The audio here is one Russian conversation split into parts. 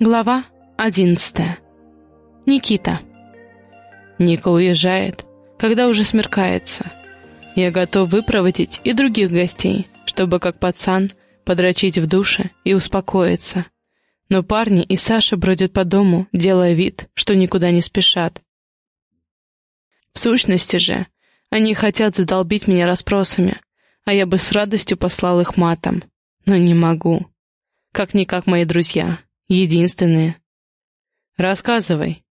Глава одиннадцатая. Никита. Ника уезжает, когда уже смеркается. Я готов выпроводить и других гостей, чтобы как пацан подрочить в душе и успокоиться. Но парни и Саша бродят по дому, делая вид, что никуда не спешат. В сущности же, они хотят задолбить меня расспросами, а я бы с радостью послал их матом. Но не могу. Как-никак мои друзья. Единственные. Рассказывай.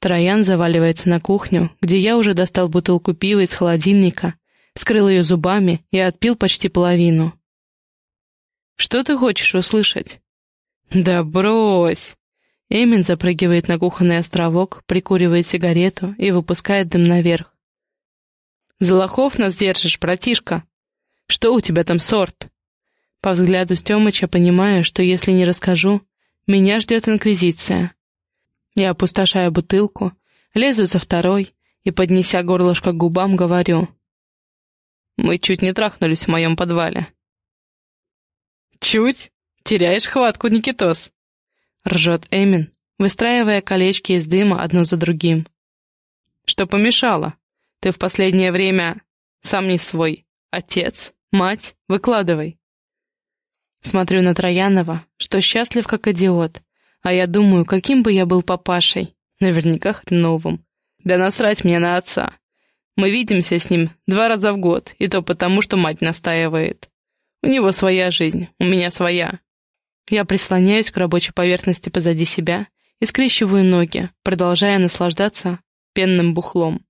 Троян заваливается на кухню, где я уже достал бутылку пива из холодильника, скрыл ее зубами и отпил почти половину. Что ты хочешь услышать? Да брось! Эмин запрыгивает на кухонный островок, прикуривает сигарету и выпускает дым наверх. «За нас держишь, братишка! Что у тебя там сорт?» По взгляду Стемыча понимаю, что если не расскажу, меня ждет инквизиция. Я опустошаю бутылку, лезу за второй и, поднеся горлышко к губам, говорю. Мы чуть не трахнулись в моем подвале. «Чуть? Теряешь хватку, Никитос!» — ржет Эмин, выстраивая колечки из дыма одно за другим. «Что помешало? Ты в последнее время сам не свой. Отец, мать, выкладывай». Смотрю на Троянова, что счастлив как идиот, а я думаю, каким бы я был папашей, наверняка хреновым. Да насрать мне на отца. Мы видимся с ним два раза в год, и то потому, что мать настаивает. У него своя жизнь, у меня своя. Я прислоняюсь к рабочей поверхности позади себя и скрещиваю ноги, продолжая наслаждаться пенным бухлом.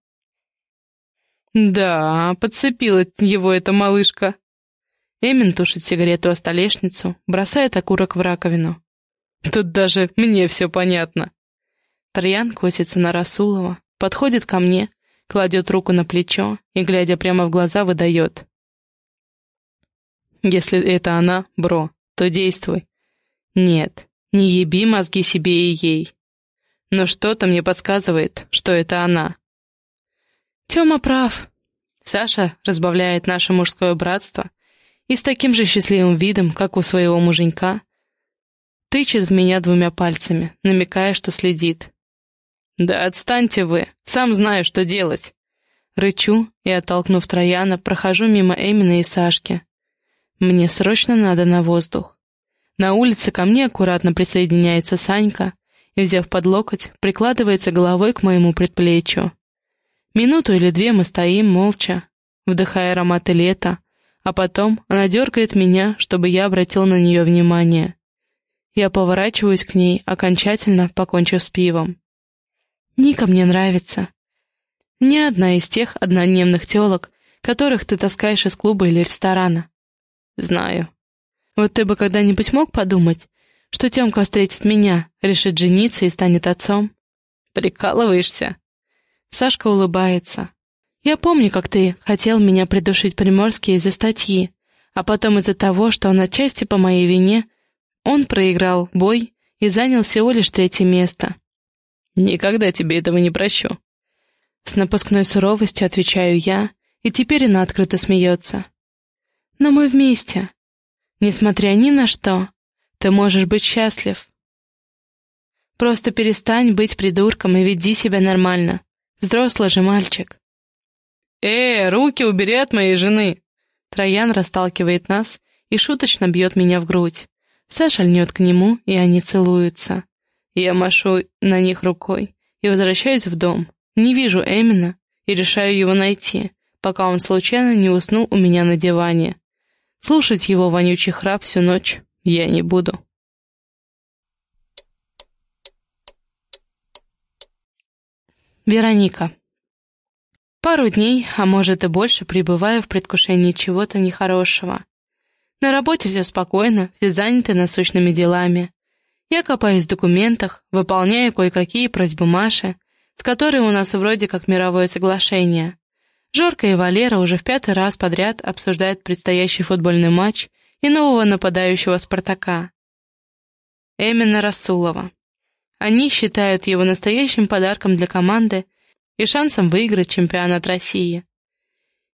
«Да, подцепила его эта малышка», Эмин тушит сигарету о столешницу, бросает окурок в раковину. Тут даже мне все понятно. Тарьян косится на Расулова, подходит ко мне, кладет руку на плечо и, глядя прямо в глаза, выдает. «Если это она, бро, то действуй. Нет, не еби мозги себе и ей. Но что-то мне подсказывает, что это она». Тёма прав. Саша разбавляет наше мужское братство и с таким же счастливым видом, как у своего муженька, тычет в меня двумя пальцами, намекая, что следит. «Да отстаньте вы, сам знаю, что делать!» Рычу и, оттолкнув Трояна, прохожу мимо Эмина и Сашки. Мне срочно надо на воздух. На улице ко мне аккуратно присоединяется Санька и, взяв под локоть, прикладывается головой к моему предплечью. Минуту или две мы стоим молча, вдыхая ароматы лета, а потом она дергает меня, чтобы я обратил на нее внимание. Я поворачиваюсь к ней, окончательно покончив с пивом. Ника мне нравится. Не одна из тех однодневных телок, которых ты таскаешь из клуба или ресторана. Знаю. Вот ты бы когда-нибудь мог подумать, что Тёмка встретит меня, решит жениться и станет отцом? Прикалываешься? Сашка улыбается. Я помню, как ты хотел меня придушить Приморский из-за статьи, а потом из-за того, что он отчасти по моей вине, он проиграл бой и занял всего лишь третье место. Никогда тебе этого не прощу. С напускной суровостью отвечаю я, и теперь она открыто смеется. Но мы вместе. Несмотря ни на что, ты можешь быть счастлив. Просто перестань быть придурком и веди себя нормально. Взрослый же мальчик. «Э, руки убери от моей жены!» Троян расталкивает нас и шуточно бьет меня в грудь. Саша льнет к нему, и они целуются. Я машу на них рукой и возвращаюсь в дом. Не вижу Эмина и решаю его найти, пока он случайно не уснул у меня на диване. Слушать его вонючий храп всю ночь я не буду. Вероника Пару дней, а может и больше, пребываю в предвкушении чего-то нехорошего. На работе все спокойно, все заняты насущными делами. Я копаюсь в документах, выполняю кое-какие просьбы Маши, с которой у нас вроде как мировое соглашение. Жорка и Валера уже в пятый раз подряд обсуждают предстоящий футбольный матч и нового нападающего Спартака. Эмина Расулова. Они считают его настоящим подарком для команды и шансом выиграть чемпионат России.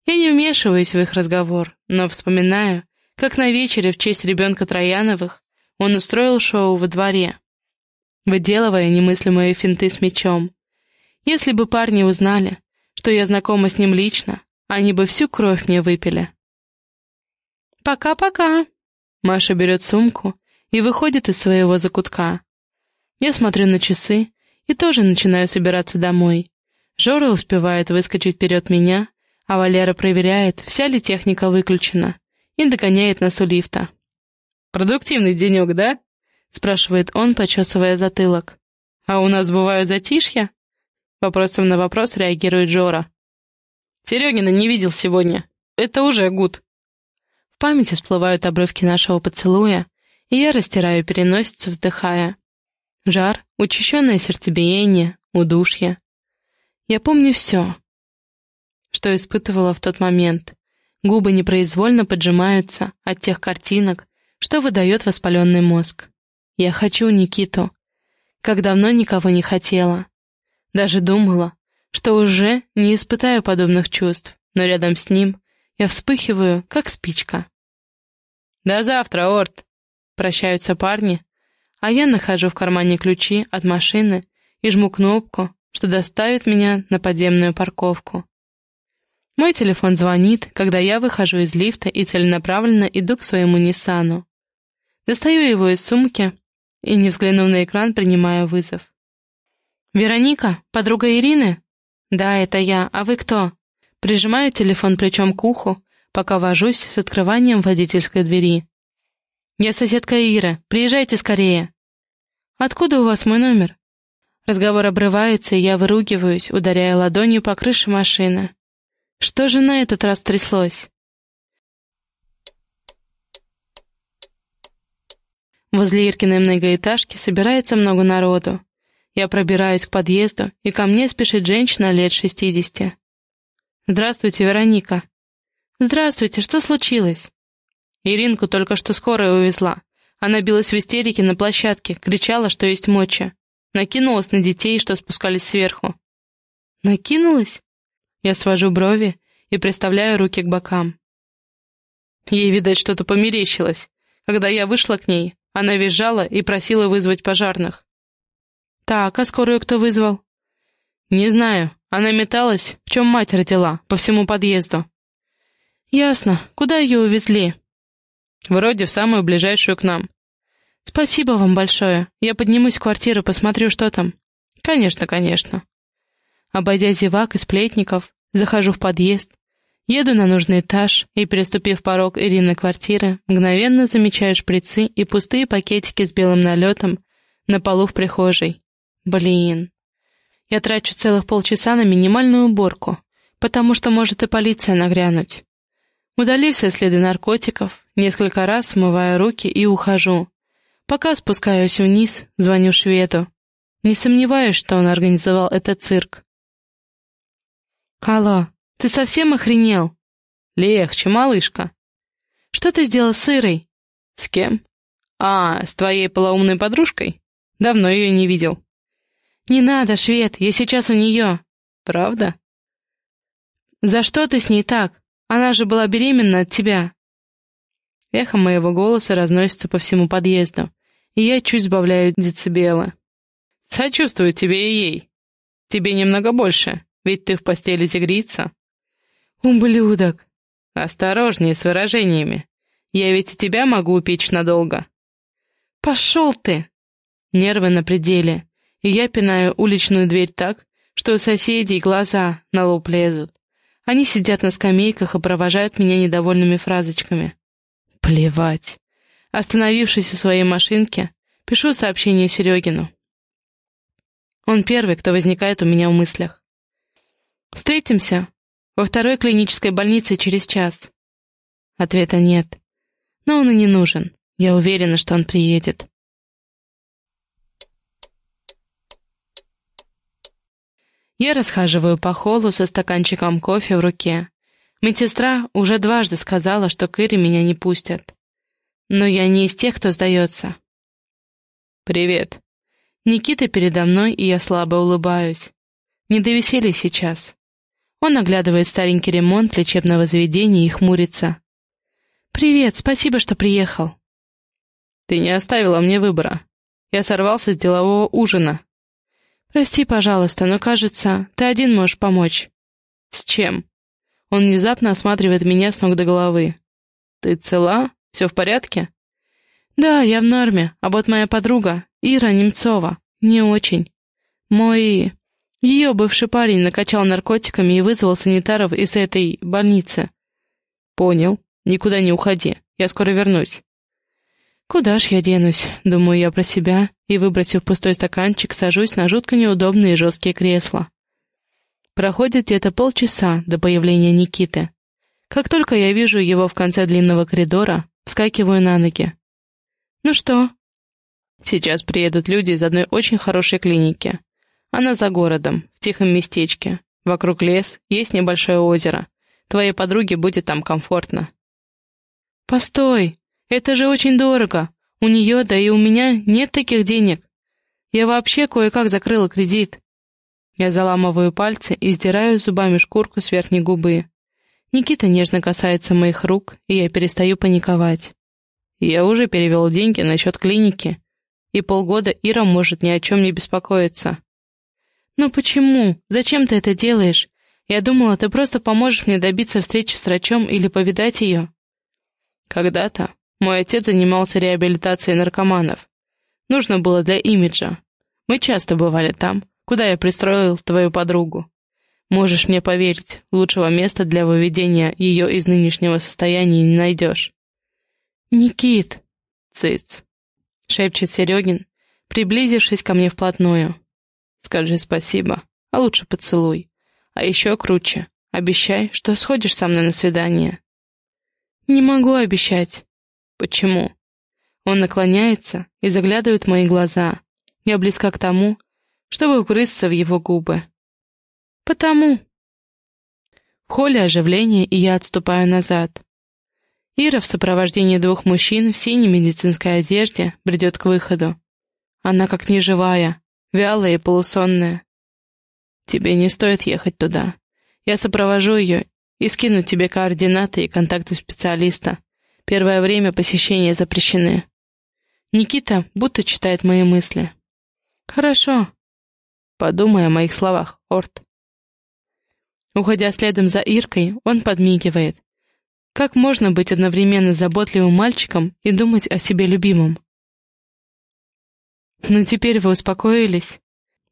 Я не вмешиваюсь в их разговор, но вспоминаю, как на вечере в честь ребенка Трояновых он устроил шоу во дворе. выделывая немыслимые финты с мечом. Если бы парни узнали, что я знакома с ним лично, они бы всю кровь мне выпили. «Пока-пока!» Маша берет сумку и выходит из своего закутка. Я смотрю на часы и тоже начинаю собираться домой. Жора успевает выскочить вперед меня, а Валера проверяет, вся ли техника выключена, и догоняет нас у лифта. «Продуктивный денек, да?» — спрашивает он, почесывая затылок. «А у нас бывают затишья?» Вопросом на вопрос реагирует Жора. «Серегина не видел сегодня. Это уже гуд». В памяти всплывают обрывки нашего поцелуя, и я растираю переносицу, вздыхая. Жар, учащенное сердцебиение, удушье. Я помню все, что испытывала в тот момент. Губы непроизвольно поджимаются от тех картинок, что выдает воспаленный мозг. Я хочу Никиту. Как давно никого не хотела. Даже думала, что уже не испытаю подобных чувств, но рядом с ним я вспыхиваю, как спичка. «До завтра, Орт!» Прощаются парни, а я нахожу в кармане ключи от машины и жму кнопку, что доставит меня на подземную парковку. Мой телефон звонит, когда я выхожу из лифта и целенаправленно иду к своему Ниссану. Достаю его из сумки и, не взглянув на экран, принимаю вызов. «Вероника, подруга Ирины?» «Да, это я. А вы кто?» Прижимаю телефон плечом к уху, пока вожусь с открыванием водительской двери. «Я соседка Ира. Приезжайте скорее». «Откуда у вас мой номер?» Разговор обрывается, и я выругиваюсь, ударяя ладонью по крыше машины. Что же на этот раз тряслось? Возле Иркиной многоэтажки собирается много народу. Я пробираюсь к подъезду, и ко мне спешит женщина лет шестидесяти. «Здравствуйте, Вероника». «Здравствуйте, что случилось?» Иринку только что скорая увезла. Она билась в истерике на площадке, кричала, что есть моча. Накинулась на детей, что спускались сверху. «Накинулась?» Я свожу брови и приставляю руки к бокам. Ей, видать, что-то померещилось. Когда я вышла к ней, она визжала и просила вызвать пожарных. «Так, а скорую кто вызвал?» «Не знаю. Она металась, в чем мать родила, по всему подъезду». «Ясно. Куда ее увезли?» «Вроде в самую ближайшую к нам». «Спасибо вам большое. Я поднимусь в квартиру, посмотрю, что там». «Конечно, конечно». Обойдя зевак и сплетников, Захожу в подъезд, еду на нужный этаж и, переступив порог Ирины квартиры, мгновенно замечаю шприцы и пустые пакетики с белым налетом на полу в прихожей. Блин. Я трачу целых полчаса на минимальную уборку, потому что может и полиция нагрянуть. Удалив все следы наркотиков, несколько раз смываю руки и ухожу. Пока спускаюсь вниз, звоню шведу. Не сомневаюсь, что он организовал этот цирк. «Алло, ты совсем охренел?» «Легче, малышка». «Что ты сделал с Ирой?» «С кем?» «А, с твоей полоумной подружкой? Давно ее не видел». «Не надо, швед, я сейчас у нее». «Правда?» «За что ты с ней так? Она же была беременна от тебя». Эхо моего голоса разносится по всему подъезду, и я чуть сбавляю децибелы. «Сочувствую тебе и ей. Тебе немного больше. Ведь ты в постели тигрица. Ублюдок. Осторожнее с выражениями. Я ведь и тебя могу упечь надолго. Пошел ты. Нервы на пределе. И я пинаю уличную дверь так, что у соседей глаза на лоб лезут. Они сидят на скамейках и провожают меня недовольными фразочками. Плевать. Остановившись у своей машинки, пишу сообщение Серегину. Он первый, кто возникает у меня в мыслях. Встретимся во второй клинической больнице через час. Ответа нет. Но он и не нужен. Я уверена, что он приедет. Я расхаживаю по холлу со стаканчиком кофе в руке. Медсестра уже дважды сказала, что к Ире меня не пустят. Но я не из тех, кто сдается. «Привет». Никита передо мной, и я слабо улыбаюсь. Не до веселья сейчас. Он оглядывает старенький ремонт лечебного заведения и хмурится. «Привет, спасибо, что приехал». «Ты не оставила мне выбора. Я сорвался с делового ужина. Прости, пожалуйста, но, кажется, ты один можешь помочь. С чем? Он внезапно осматривает меня с ног до головы. Ты цела? Все в порядке? Да, я в норме, а вот моя подруга, Ира Немцова, не очень. Мой... Ее бывший парень накачал наркотиками и вызвал санитаров из этой больницы. Понял. Никуда не уходи. Я скоро вернусь. Куда ж я денусь, думаю я про себя, и, выбросив пустой стаканчик, сажусь на жутко неудобные жесткие кресла. Проходит где-то полчаса до появления Никиты. Как только я вижу его в конце длинного коридора, вскакиваю на ноги. «Ну что?» «Сейчас приедут люди из одной очень хорошей клиники. Она за городом, в тихом местечке. Вокруг лес, есть небольшое озеро. Твоей подруге будет там комфортно». «Постой! Это же очень дорого. У нее, да и у меня нет таких денег. Я вообще кое-как закрыла кредит». Я заламываю пальцы и сдираю зубами шкурку с верхней губы. Никита нежно касается моих рук, и я перестаю паниковать. Я уже перевел деньги на счет клиники, и полгода Ира может ни о чем не беспокоиться. «Но почему? Зачем ты это делаешь? Я думала, ты просто поможешь мне добиться встречи с врачом или повидать ее». «Когда-то мой отец занимался реабилитацией наркоманов. Нужно было для имиджа. Мы часто бывали там, куда я пристроил твою подругу. Можешь мне поверить, лучшего места для выведения ее из нынешнего состояния не найдешь». «Никит!» «Цыц!» — шепчет Серегин, приблизившись ко мне вплотную. «Скажи спасибо, а лучше поцелуй. А еще круче, обещай, что сходишь со мной на свидание». «Не могу обещать». «Почему?» Он наклоняется и заглядывает в мои глаза. Я близка к тому, чтобы вгрызться в его губы. «Потому». В холле оживление, и я отступаю назад. Ира в сопровождении двух мужчин в синей медицинской одежде бредет к выходу. Она как неживая, вялая и полусонная. Тебе не стоит ехать туда. Я сопровожу ее и скину тебе координаты и контакты специалиста. Первое время посещения запрещены. Никита будто читает мои мысли. Хорошо. Подумай о моих словах, Орт. Уходя следом за Иркой, он подмигивает, как можно быть одновременно заботливым мальчиком и думать о себе любимом? «Ну теперь вы успокоились?»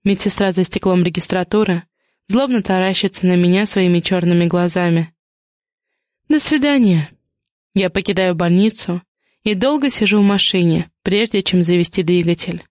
Медсестра за стеклом регистратуры злобно таращится на меня своими черными глазами. «До свидания!» Я покидаю больницу и долго сижу в машине, прежде чем завести двигатель.